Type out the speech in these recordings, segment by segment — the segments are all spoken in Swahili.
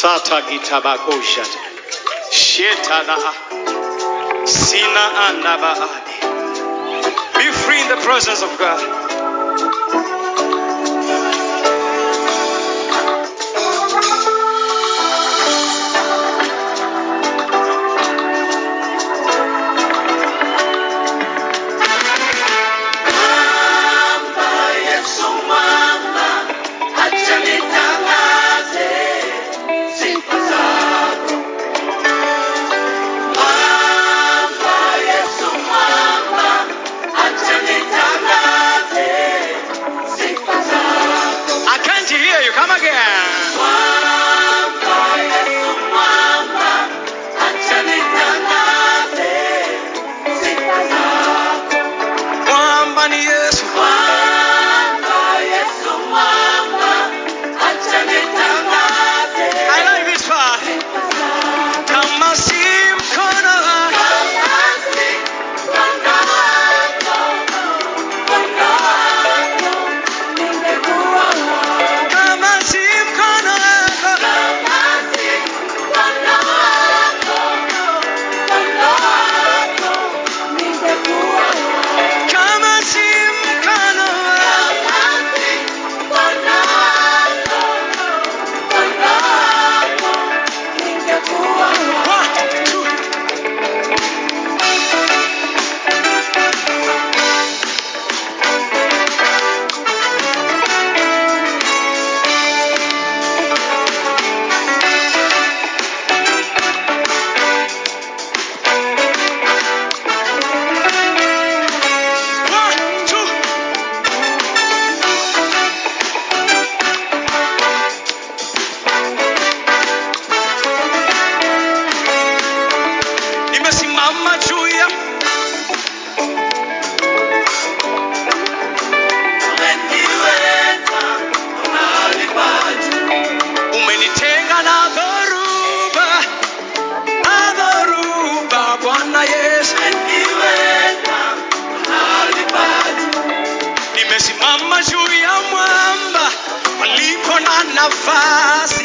Sata gitabakosha. Shetana. Sina anabaade. Be free in the presence of God. Na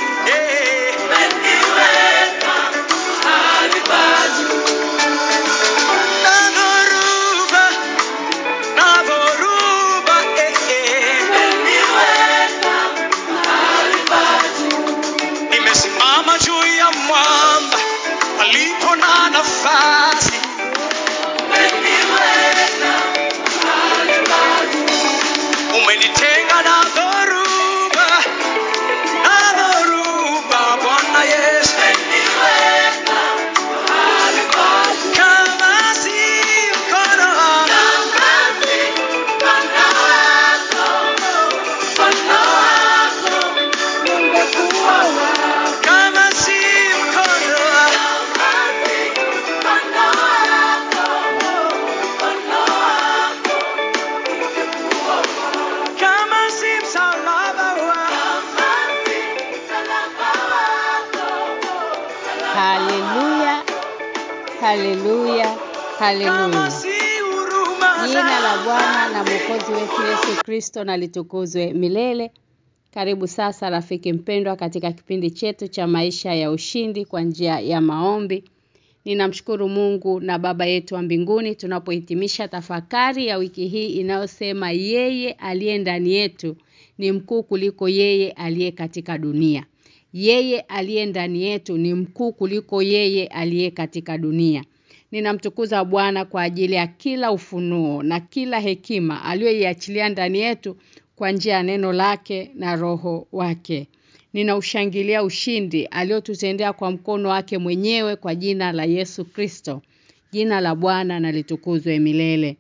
haleluya, haleluya. Jina la Bwana na. Mwokozi wetu Yesu Kristo na litukuzwe milele. Karibu sasa rafiki mpendwa katika kipindi chetu cha maisha ya ushindi kwa njia ya maombi. Ninamshukuru Mungu na Baba yetu wa mbinguni tunapohitimisha tafakari ya wiki hii inayosema yeye aliye ndani yetu ni mkuu kuliko yeye aliye katika dunia. Yeye aliye ndani yetu ni mkuu kuliko yeye aliye katika dunia. Ninamtukuza Bwana kwa ajili ya kila ufunuo na kila hekima aliyoiachilia ndani yetu kwa njia ya neno lake na roho wake. Ninaushangilia ushindi aliotutendea kwa mkono wake mwenyewe kwa jina la Yesu Kristo. Jina la Bwana na litukuzwe milele.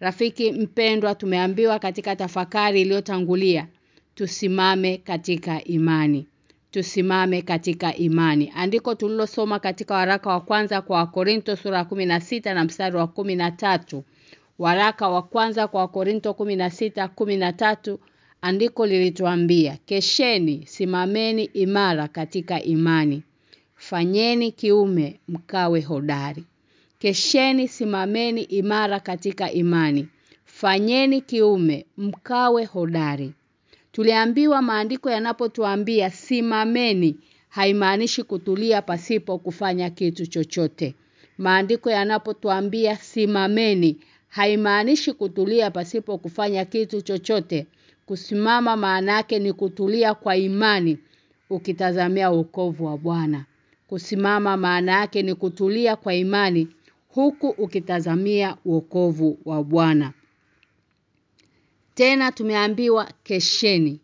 Rafiki mpendwa tumeambiwa katika tafakari iliyotangulia tusimame katika imani. Tusimame katika imani. Andiko tulilosoma katika waraka wa kwanza kwa Korinto sura ya 16 na mstari wa 13. Waraka wa kwanza kwa Korinto 16 13 andiko lilituambia kesheni simameni imara katika imani. Fanyeni kiume mkawe hodari. Kesheni simameni imara katika imani. Fanyeni kiume mkawe hodari. Tuliambiwa maandiko yanapotuambia simameni haimaanishi kutulia pasipo kufanya kitu chochote. Maandiko yanapotuambia simameni haimaanishi kutulia pasipo kufanya kitu chochote. Kusimama maana yake ni kutulia kwa imani ukitazamia wokovu wa Bwana. Kusimama maana yake ni kutulia kwa imani huku ukitazamia wokovu wa Bwana. Tena tumeambiwa kesheni.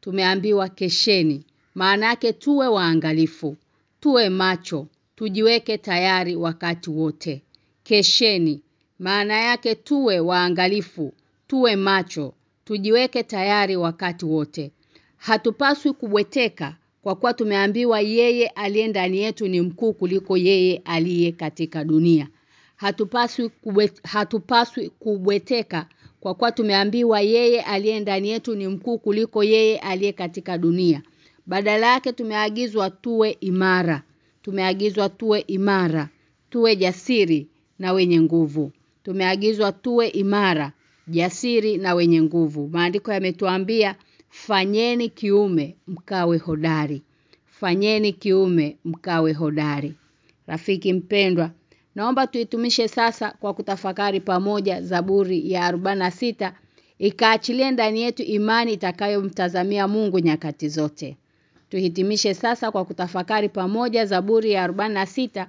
Tumeambiwa kesheni. Maana yake tuwe waangalifu, tuwe macho, tujiweke tayari wakati wote. Kesheni. Maana yake tuwe waangalifu, tuwe macho, tujiweke tayari wakati wote. Hatupaswi kubweteka kwa kuwa tumeambiwa yeye aliye ndani yetu ni mkuu kuliko yeye aliye katika dunia. Hatupaswi kubwe, hatupaswi kubweteka kwa kuwa tumeambiwa yeye aliye ndani yetu ni mkuu kuliko yeye aliye katika dunia. Badala yake tumeagizwa tuwe imara. Tumeagizwa tuwe imara, tuwe jasiri na wenye nguvu. Tumeagizwa tuwe imara, jasiri na wenye nguvu. Maandiko yametuambia fanyeni kiume mkawe hodari. Fanyeni kiume mkawe hodari. Rafiki mpendwa, naomba tuitumishe sasa kwa kutafakari pamoja Zaburi ya 46 ikaachilie ndani yetu imani itakayomtazamia Mungu nyakati zote. Tuhitimishe sasa kwa kutafakari pamoja Zaburi ya 46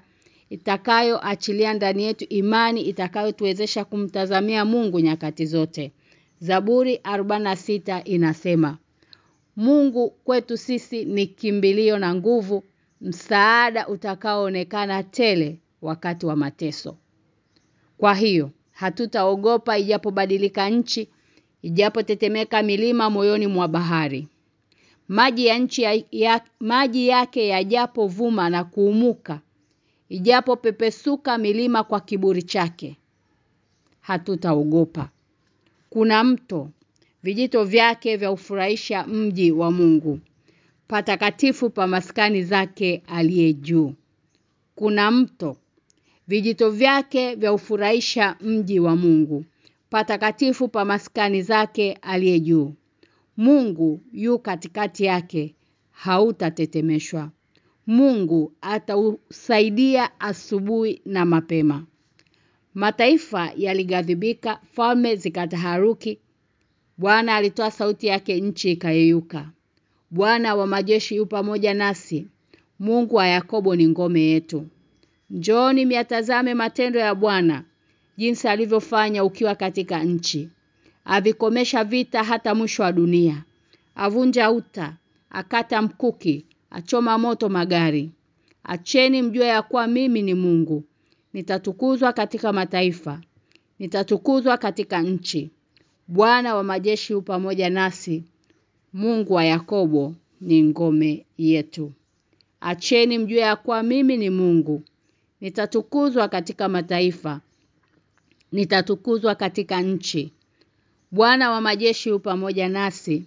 itakayoachilia ndani yetu imani itakayotuwezesha kumtazamia Mungu nyakati zote. Zaburi 46 inasema Mungu kwetu sisi ni kimbilio na nguvu, msaada utakaoonekana tele wakati wa mateso. Kwa hiyo, hatutaogopa ijapobadilika nchi, ijapotetemeka milima moyoni mwa bahari. Maji ya nchi ya, ya maji yake yajapovuma na kuumuka, ijapopepesuka milima kwa kiburi chake. Hatutaogopa. Kuna mto, vijito vyake vya ufurahisha mji wa Mungu. Patakatifu pa maskani zake aliye juu. Kuna mto, vijito vyake vya ufurahisha mji wa Mungu. Patakatifu pa maskani zake aliye juu. Mungu yu katikati yake, hautatetemeshwa. Mungu atausaidia asubuhi na mapema. Mataifa yaligadhibika, falme zikataharuki. Bwana alitoa sauti yake nchi ikayeyuka. Bwana wa majeshi yu pamoja nasi. Mungu wa Yakobo ni ngome yetu. Njooni miatazame matendo ya Bwana, jinsi alivyofanya ukiwa katika nchi. Avikomesha vita hata mwisho wa dunia. Avunja uta, akata mkuki, achoma moto magari. Acheni mjue ya kuwa mimi ni Mungu. Nitatukuzwa katika mataifa. Nitatukuzwa katika nchi. Bwana wa majeshi pamoja nasi. Mungu wa Yakobo ni ngome yetu. Acheni mjue ya kuwa mimi ni Mungu. Nitatukuzwa katika mataifa. Nitatukuzwa katika nchi. Bwana wa majeshi pamoja nasi.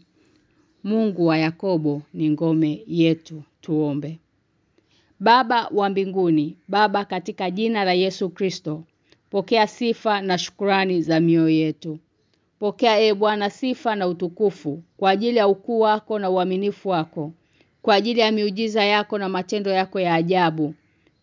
Mungu wa Yakobo ni ngome yetu. Tuombe. Baba wa mbinguni, Baba katika jina la Yesu Kristo, pokea sifa na shukrani za mioyo yetu. Pokea e Bwana sifa na utukufu kwa ajili ya ukuu wako na uaminifu wako, kwa ajili ya miujiza yako na matendo yako ya ajabu,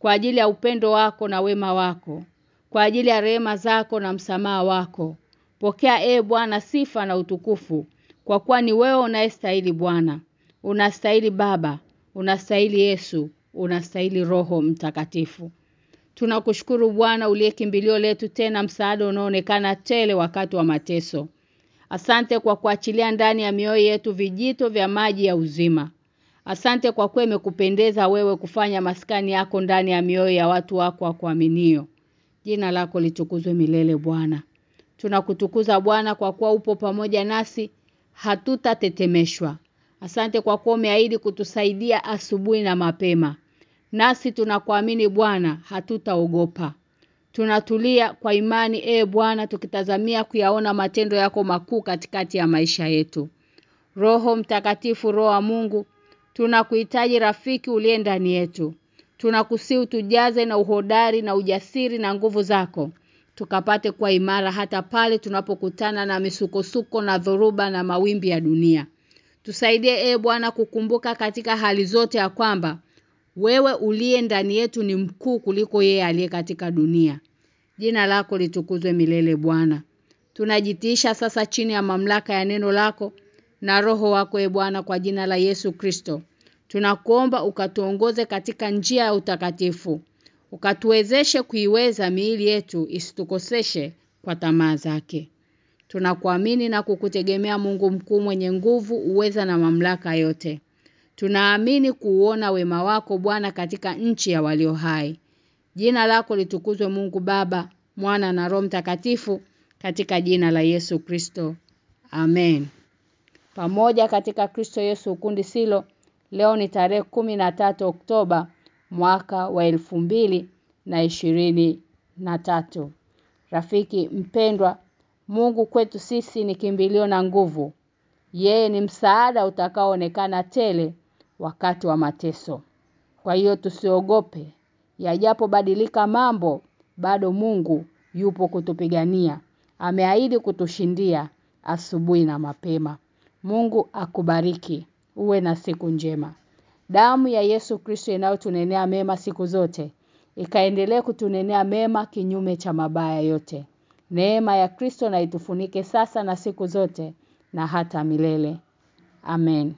kwa ajili ya upendo wako na wema wako, kwa ajili ya rehema zako na msamaha wako. Pokea e Bwana sifa na utukufu, kwa kuwa ni wewe unayestahili Bwana. Unastahili Baba, unastahili Yesu, unastahili Roho Mtakatifu. Tunakushukuru Bwana uliye kimbilio letu tena msaada unaoonekana tele wakati wa mateso. Asante kwa kuachilia ndani ya mioyo yetu vijito vya maji ya uzima. Asante kwa kuwa imekupendeza wewe kufanya maskani yako ndani ya mioyo ya watu wako wa kuaminio. Jina lako litukuzwe milele Bwana. Tunakutukuza Bwana kwa kuwa upo pamoja nasi, hatutatetemeshwa. Asante kwa kuwa umeahidi kutusaidia asubuhi na mapema. Nasi tunakuamini Bwana, hatutaogopa. Tunatulia kwa imani e Bwana tukitazamia kuyaona matendo yako makuu katikati ya maisha yetu. Roho mtakatifu roho wa Mungu, tunakuhitaji rafiki uliye ndani yetu. Tunakusihi utujaze na uhodari na ujasiri na nguvu zako. Tukapate kwa imara hata pale tunapokutana na misukosuko na dhoruba na mawimbi ya dunia. Tusaidie e Bwana kukumbuka katika hali zote ya kwamba Wewe uliye ndani yetu ni mkuu kuliko yeye aliye katika dunia. Jina lako litukuzwe milele Bwana. Tunajitisha sasa chini ya mamlaka ya neno lako na roho wako e Bwana kwa jina la Yesu Kristo. Tunakuomba ukatuongoze katika njia ya utakatifu. Ukatuwezeshe kuiweza miili yetu isitukoseshe kwa tamaa zake. Tunakuamini na kukutegemea Mungu mkuu mwenye nguvu, uweza na mamlaka yote. Tunaamini kuuona wema wako Bwana katika nchi ya walio hai. Jina lako litukuzwe Mungu Baba, Mwana na Roho Mtakatifu katika jina la Yesu Kristo. Amen. Pamoja katika Kristo Yesu ukundi silo leo ni tarehe 13 Oktoba mwaka wa elfu mbili na ishirini na tatu. Rafiki mpendwa, Mungu kwetu sisi ni kimbilio na nguvu. Yeye ni msaada utakaoonekana tele wakati wa mateso. Kwa hiyo tusiogope. yajapobadilika mambo, bado Mungu yupo kutupigania. Ameahidi kutushindia asubuhi na mapema. Mungu akubariki. Uwe na siku njema. Damu ya Yesu Kristo inayotunenea mema siku zote ikaendelee kutunenea mema kinyume cha mabaya yote. Neema ya Kristo na itufunike sasa na siku zote na hata milele. Amen.